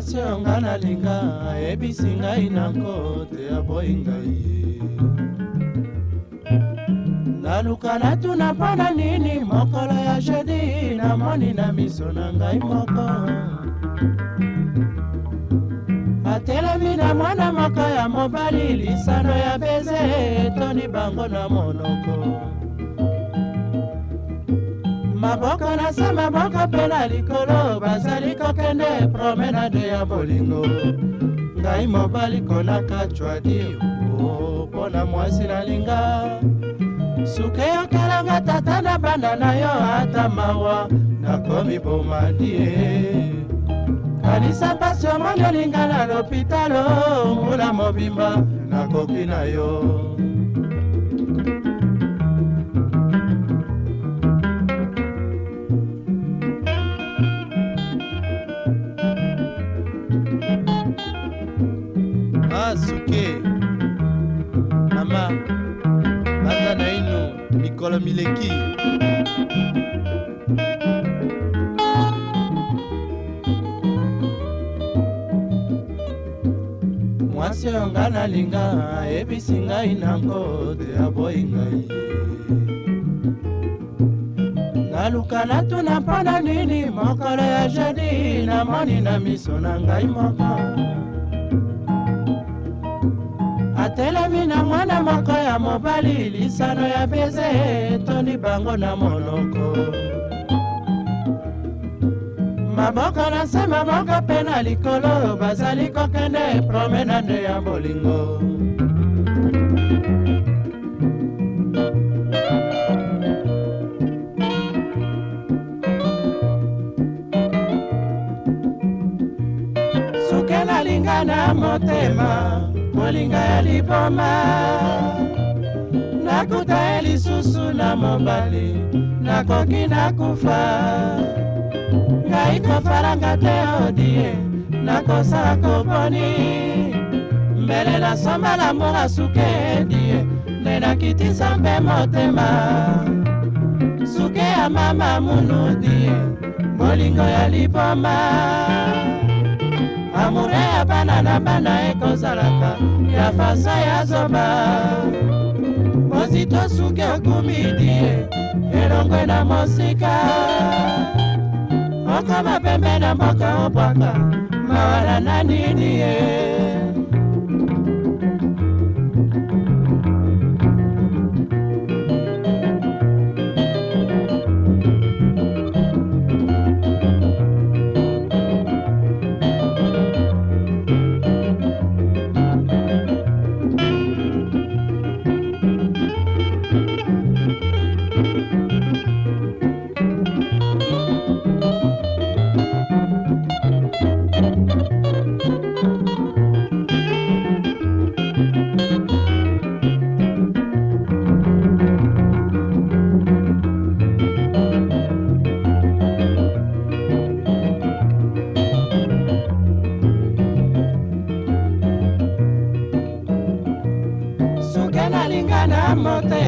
pasio nga nalinga ayebisi ngai na nko te aboyi ngai ye naluka natuna mpo na nini mokolo ya jedi namoni na miso na ngai moko atelemi na mwana moko ya mobali lisano ya beze etoni bango na monoko maboko na se maboko mpe na likolo bazali kokende promenade ya bolingo ngai mobali konaka cwadi oh, mpo na mwasi nalinga suke yokelanga tata na banda na yo ata mawa nakomi bomadie eh. kanisa mpasi omoni olinga na lopitalo mbula mobimba nakoki na yo bileki mwasi oyo nga nalinga ayebisi ngai nango te aboyi ngai naluka natuna mpo na nini mokolo ya jedi namoni na miso na ngai moko batelemi na mwana moko ya mobali lisano ya beze etondi bango na monoko maboko na se maboko mpe na likolo bazali kokende promenade ya bolingo kolinga na motema kolinga ya liboma nakuta ye lisusu na mobali nakoki nakufa ngai kofalanga te odie nakosala koponi mbele nasomba lambola suke edie nde nakitisa mpe motema suke ya mama munudie bolingo ya liboma amour ya bana na bana ekozalaka ya fasa ya zoba mozi tosuki okumidie elongwe na mosika okoma pembe na mboka opwaka mawala na nini ye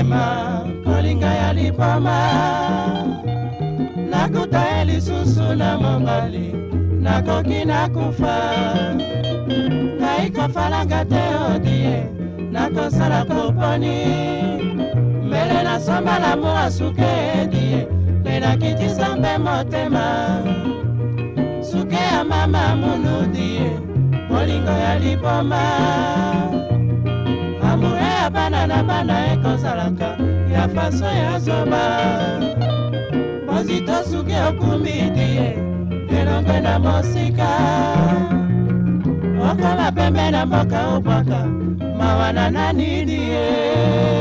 motema kolinga ya lipama nakuta ye lisusu na mobali nakoki nakufa ngai kofalanga te odie nakosala koponi mbele nasomba lamo asuke edie mpe nakitisa mpe motema suke ya mama munudie bolingo ya liboma motema na ye kosalaka ya faso ya zoba mozito suki okumbi ti ye elongo na mosika okola pembe na mboka obwaka mawa na nanini ye